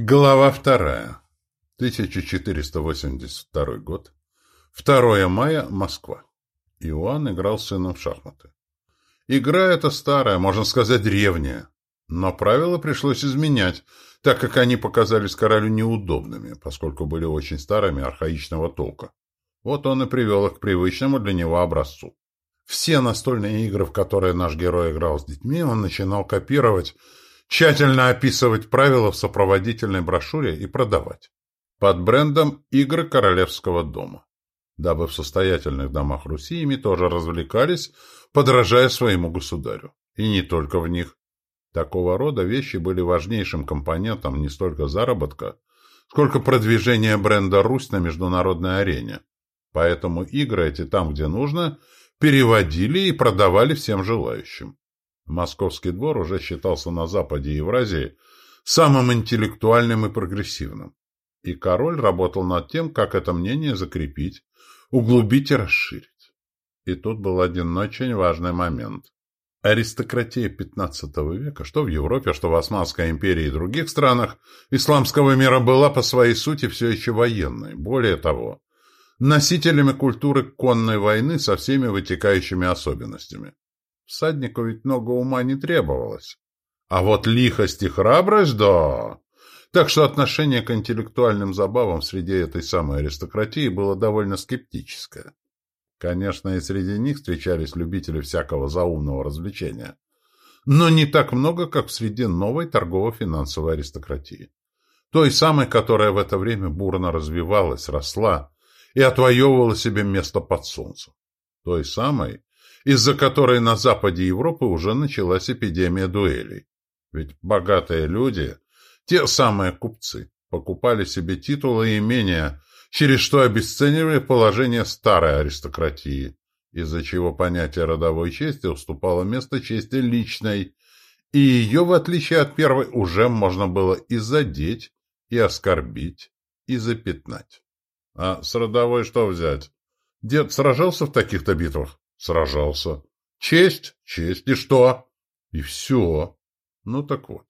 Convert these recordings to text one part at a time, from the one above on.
Глава вторая. 1482 год. 2 мая. Москва. Иоанн играл с сыном в шахматы. Игра эта старая, можно сказать, древняя. Но правила пришлось изменять, так как они показались королю неудобными, поскольку были очень старыми архаичного толка. Вот он и привел их к привычному для него образцу. Все настольные игры, в которые наш герой играл с детьми, он начинал копировать, тщательно описывать правила в сопроводительной брошюре и продавать. Под брендом «Игры Королевского дома». Дабы в состоятельных домах Руси ими тоже развлекались, подражая своему государю. И не только в них. Такого рода вещи были важнейшим компонентом не столько заработка, сколько продвижения бренда «Русь» на международной арене. Поэтому игры эти там, где нужно, переводили и продавали всем желающим. Московский двор уже считался на западе Евразии самым интеллектуальным и прогрессивным. И король работал над тем, как это мнение закрепить, углубить и расширить. И тут был один очень важный момент. Аристократия XV века, что в Европе, что в Османской империи и других странах, исламского мира была по своей сути все еще военной. Более того, носителями культуры конной войны со всеми вытекающими особенностями. Всаднику ведь много ума не требовалось. А вот лихость и храбрость – да. Так что отношение к интеллектуальным забавам среди этой самой аристократии было довольно скептическое. Конечно, и среди них встречались любители всякого заумного развлечения. Но не так много, как в среде новой торгово-финансовой аристократии. Той самой, которая в это время бурно развивалась, росла и отвоевывала себе место под солнцем. Той самой, из-за которой на западе Европы уже началась эпидемия дуэлей. Ведь богатые люди, те самые купцы, покупали себе титулы и имения, через что обесценивали положение старой аристократии, из-за чего понятие родовой чести уступало место чести личной, и ее, в отличие от первой, уже можно было и задеть, и оскорбить, и запятнать. А с родовой что взять? Дед сражался в таких-то битвах? Сражался. Честь? Честь. И что? И все. Ну так вот.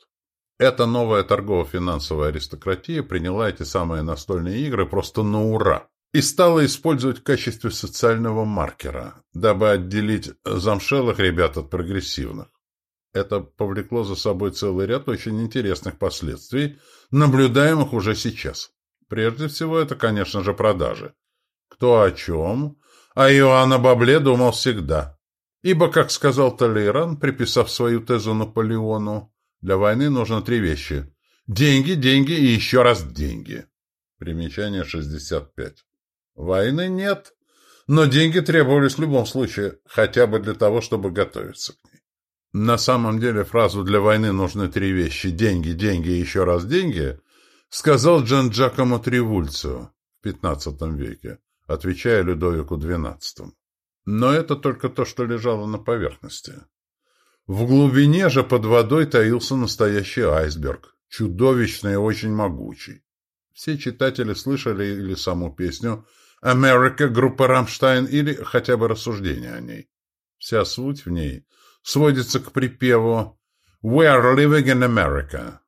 Эта новая торгово-финансовая аристократия приняла эти самые настольные игры просто на ура и стала использовать в качестве социального маркера, дабы отделить замшелых ребят от прогрессивных. Это повлекло за собой целый ряд очень интересных последствий, наблюдаемых уже сейчас. Прежде всего, это, конечно же, продажи. Кто о чем, а Иоанн об Бабле думал всегда. Ибо, как сказал Толейран, приписав свою тезу Наполеону, для войны нужно три вещи. Деньги, деньги и еще раз деньги. Примечание 65. Войны нет, но деньги требовались в любом случае, хотя бы для того, чтобы готовиться к ней. На самом деле фразу «для войны нужны три вещи – деньги, деньги и еще раз деньги» сказал Джан Джакомо Тривульцио в XV веке отвечая Людовику XII. Но это только то, что лежало на поверхности. В глубине же под водой таился настоящий айсберг, чудовищный и очень могучий. Все читатели слышали или саму песню «Америка» группы «Рамштайн» или хотя бы рассуждения о ней. Вся суть в ней сводится к припеву «We are living in America».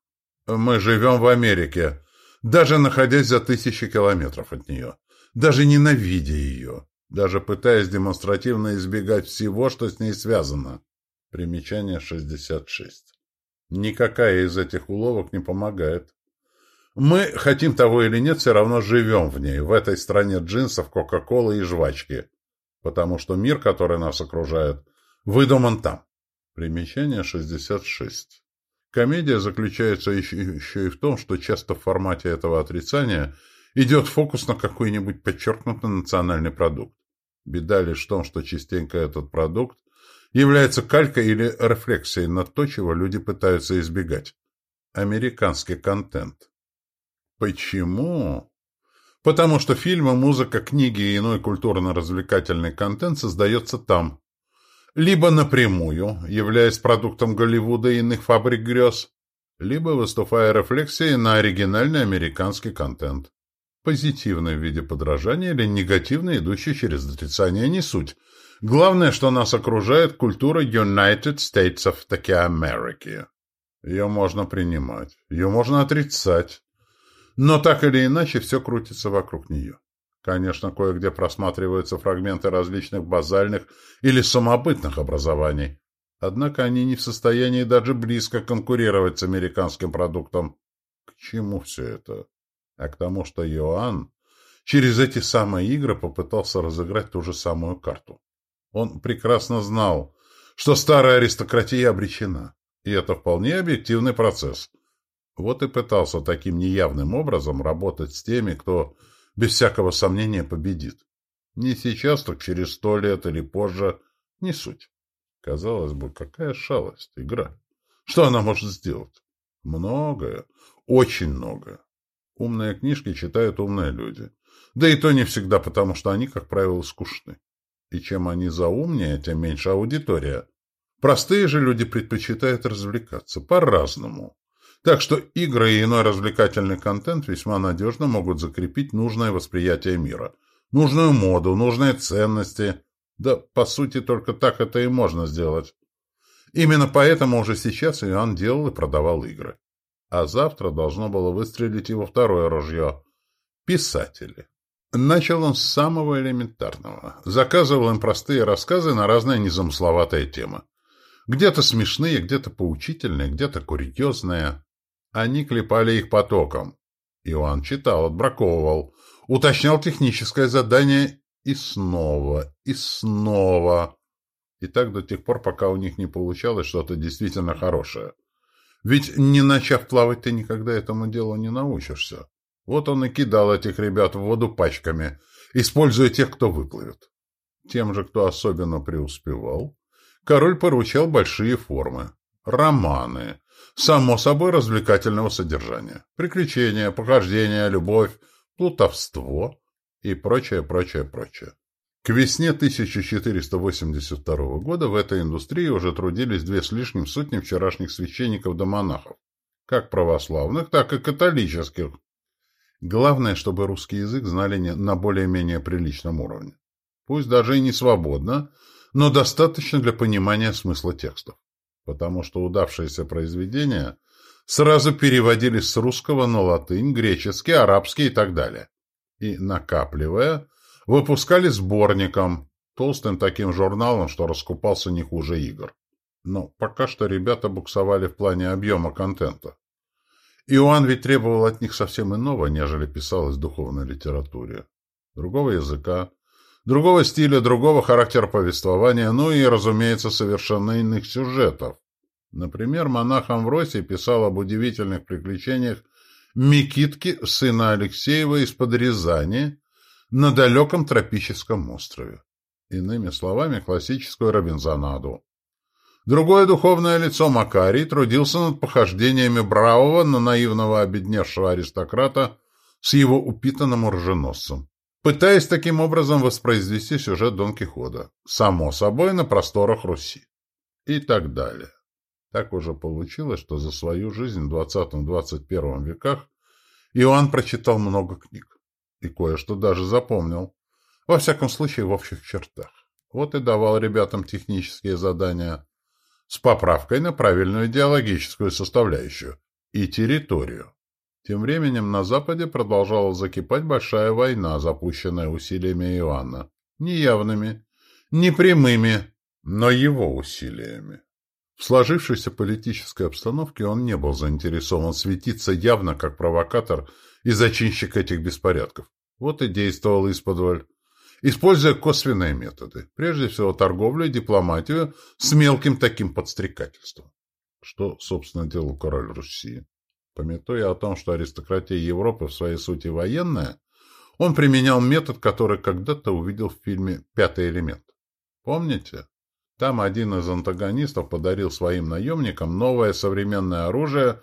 «Мы живем в Америке», даже находясь за тысячи километров от нее даже ненавидя ее, даже пытаясь демонстративно избегать всего, что с ней связано. Примечание 66. Никакая из этих уловок не помогает. Мы, хотим того или нет, все равно живем в ней, в этой стране джинсов, кока-колы и жвачки, потому что мир, который нас окружает, выдуман там. Примечание 66. Комедия заключается еще, и в том, что часто в формате этого отрицания – идет фокус на какой-нибудь подчеркнутый национальный продукт. Беда лишь в том, что частенько этот продукт является калькой или рефлексией на то, чего люди пытаются избегать. Американский контент. Почему? Потому что фильмы, музыка, книги и иной культурно-развлекательный контент создается там. Либо напрямую, являясь продуктом Голливуда и иных фабрик грез, либо выступая рефлексией на оригинальный американский контент. Позитивное в виде подражания или негативное, идущее через отрицание, не суть. Главное, что нас окружает культура United States of таки Америки. Ее можно принимать, ее можно отрицать, Но так или иначе все крутится вокруг нее. Конечно, кое-где просматриваются фрагменты различных базальных или самобытных образований. Однако они не в состоянии даже близко конкурировать с американским продуктом. К чему все это? А к тому, что Иоанн через эти самые игры попытался разыграть ту же самую карту. Он прекрасно знал, что старая аристократия обречена, и это вполне объективный процесс. Вот и пытался таким неявным образом работать с теми, кто без всякого сомнения победит. Не сейчас, так через сто лет или позже, не суть. Казалось бы, какая шалость, игра. Что она может сделать? Многое, очень многое. Умные книжки читают умные люди. Да и то не всегда, потому что они, как правило, скучны. И чем они заумнее, тем меньше аудитория. Простые же люди предпочитают развлекаться по-разному. Так что игры и иной развлекательный контент весьма надежно могут закрепить нужное восприятие мира, нужную моду, нужные ценности. Да, по сути, только так это и можно сделать. Именно поэтому уже сейчас Иоанн делал и продавал игры. А завтра должно было выстрелить его второе ружье – писатели. Начал он с самого элементарного. Заказывал им простые рассказы на разные незамысловатые темы. Где-то смешные, где-то поучительные, где-то курьезные. Они клепали их потоком. Иоанн читал, отбраковывал, уточнял техническое задание и снова, и снова. И так до тех пор, пока у них не получалось что-то действительно хорошее. Ведь не начав плавать, ты никогда этому делу не научишься. Вот он и кидал этих ребят в воду пачками, используя тех, кто выплывет. Тем же, кто особенно преуспевал, король поручал большие формы. Романы, Само собой развлекательного содержания. Приключения, похождения, любовь, плутовство и прочее, прочее, прочее. К весне 1482 года в этой индустрии уже трудились две с лишним сотни вчерашних священников да монахов, как православных, так и католических. Главное, чтобы русский язык знали на более-менее приличном уровне. Пусть даже и не свободно, но достаточно для понимания смысла текстов потому что удавшиеся произведения сразу переводились с русского на латынь, греческий, арабский и так далее. И, накапливая, выпускали сборником, толстым таким журналом, что раскупался не хуже игр. Но пока что ребята буксовали в плане объема контента. Иоанн ведь требовал от них совсем иного, нежели писалось в духовной литературе. Другого языка, другого стиля, другого характера повествования, ну и, разумеется, совершенно иных сюжетов. Например, монах Амвросий писал об удивительных приключениях Микитки, сына Алексеева из-под Рязани, на далеком тропическом острове. Иными словами, классическую Робинзонаду. Другое духовное лицо Макарий трудился над похождениями бравого на наивного обедневшего аристократа с его упитанным оруженосцем пытаясь таким образом воспроизвести сюжет Дон Кихота, само собой на просторах Руси. И так далее. Так уже получилось, что за свою жизнь в 20-21 веках Иоанн прочитал много книг. И кое-что даже запомнил. Во всяком случае, в общих чертах. Вот и давал ребятам технические задания с поправкой на правильную идеологическую составляющую и территорию. Тем временем на Западе продолжала закипать большая война, запущенная усилиями Иоанна. Неявными, непрямыми, но его усилиями. В сложившейся политической обстановке он не был заинтересован светиться явно как провокатор и зачинщик этих беспорядков. Вот и действовал исподволь, используя косвенные методы, прежде всего торговлю и дипломатию с мелким таким подстрекательством. Что, собственно, делал король Руси? Пометуя о том, что аристократия Европы в своей сути военная, он применял метод, который когда-то увидел в фильме «Пятый элемент». Помните? Там один из антагонистов подарил своим наемникам новое современное оружие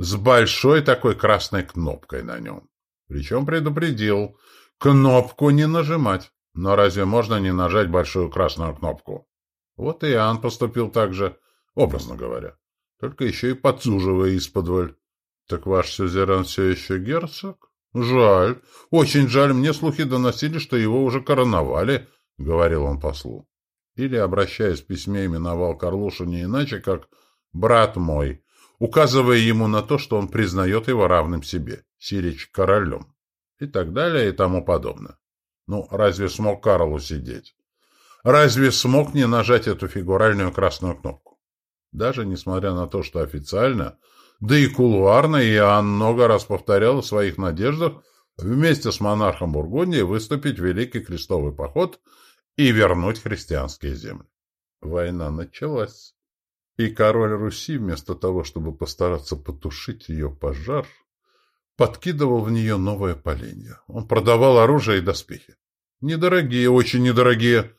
с большой такой красной кнопкой на нем. Причем предупредил, кнопку не нажимать. Но разве можно не нажать большую красную кнопку? Вот и Иоанн поступил так же, образно говоря, только еще и подсуживая из-под «Так ваш сюзерен все еще герцог?» «Жаль. Очень жаль. Мне слухи доносили, что его уже короновали», — говорил он послу. Или, обращаясь в письме, именовал Карлушу не иначе, как «брат мой». Указывая ему на то, что он признает его равным себе, Сирич королем, и так далее и тому подобное. Ну, разве смог Карл усидеть? Разве смог не нажать эту фигуральную красную кнопку? Даже несмотря на то, что официально, да и кулуарно Иоанн много раз повторял о своих надеждах вместе с монархом Бургундии выступить в Великий Крестовый поход и вернуть христианские земли. Война началась. И король Руси, вместо того, чтобы постараться потушить ее пожар, подкидывал в нее новое поленье. Он продавал оружие и доспехи. Недорогие, очень недорогие,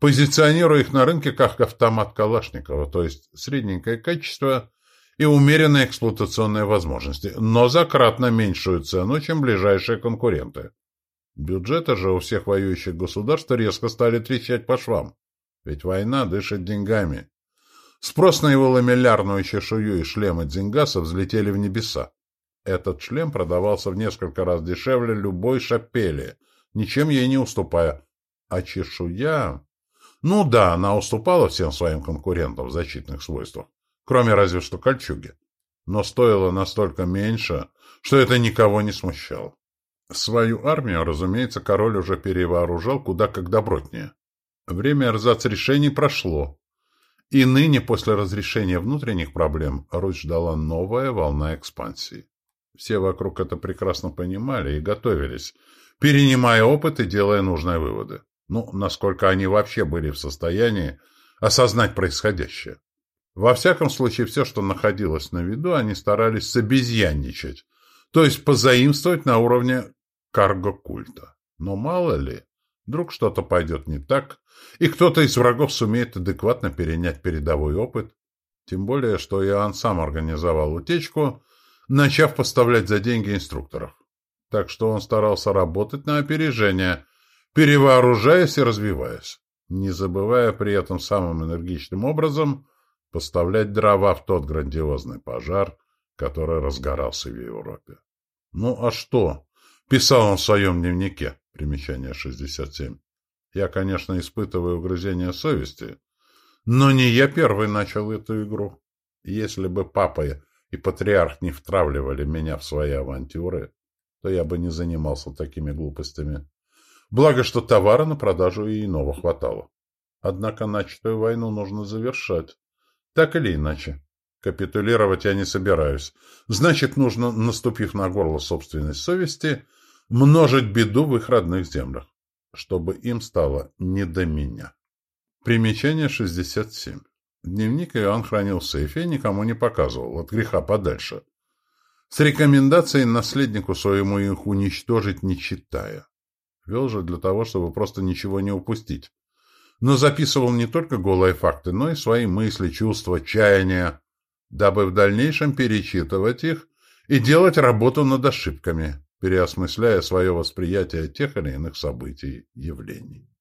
позиционируя их на рынке как автомат Калашникова, то есть средненькое качество и умеренные эксплуатационные возможности, но за кратно меньшую цену, чем ближайшие конкуренты. Бюджеты же у всех воюющих государств резко стали трещать по швам, ведь война дышит деньгами. Спрос на его ламеллярную чешую и шлемы Дзингаса взлетели в небеса. Этот шлем продавался в несколько раз дешевле любой шапели, ничем ей не уступая. А чешуя... Ну да, она уступала всем своим конкурентам в защитных свойствах, кроме разве что кольчуги. Но стоила настолько меньше, что это никого не смущало. Свою армию, разумеется, король уже перевооружал куда как добротнее. Время эрзац решений прошло, и ныне, после разрешения внутренних проблем, Русь ждала новая волна экспансии. Все вокруг это прекрасно понимали и готовились, перенимая опыт и делая нужные выводы. Ну, насколько они вообще были в состоянии осознать происходящее. Во всяком случае, все, что находилось на виду, они старались собезьянничать, то есть позаимствовать на уровне карго-культа. Но мало ли, вдруг что-то пойдет не так, и кто-то из врагов сумеет адекватно перенять передовой опыт. Тем более, что Иоанн сам организовал утечку, начав поставлять за деньги инструкторов. Так что он старался работать на опережение, перевооружаясь и развиваясь, не забывая при этом самым энергичным образом поставлять дрова в тот грандиозный пожар, который разгорался в Европе. Ну а что? Писал он в своем дневнике, примечание 67. Я, конечно, испытываю угрызение совести, но не я первый начал эту игру. Если бы папа и патриарх не втравливали меня в свои авантюры, то я бы не занимался такими глупостями. Благо, что товара на продажу и иного хватало. Однако начатую войну нужно завершать. Так или иначе. Капитулировать я не собираюсь. Значит, нужно, наступив на горло собственной совести, множить беду в их родных землях, чтобы им стало не до меня. Примечание 67. Дневник Иоанн хранил в сейфе и никому не показывал, от греха подальше. С рекомендацией наследнику своему их уничтожить не читая. Вел же для того, чтобы просто ничего не упустить. Но записывал не только голые факты, но и свои мысли, чувства, чаяния, дабы в дальнейшем перечитывать их и делать работу над ошибками, переосмысляя свое восприятие тех или иных событий, явлений.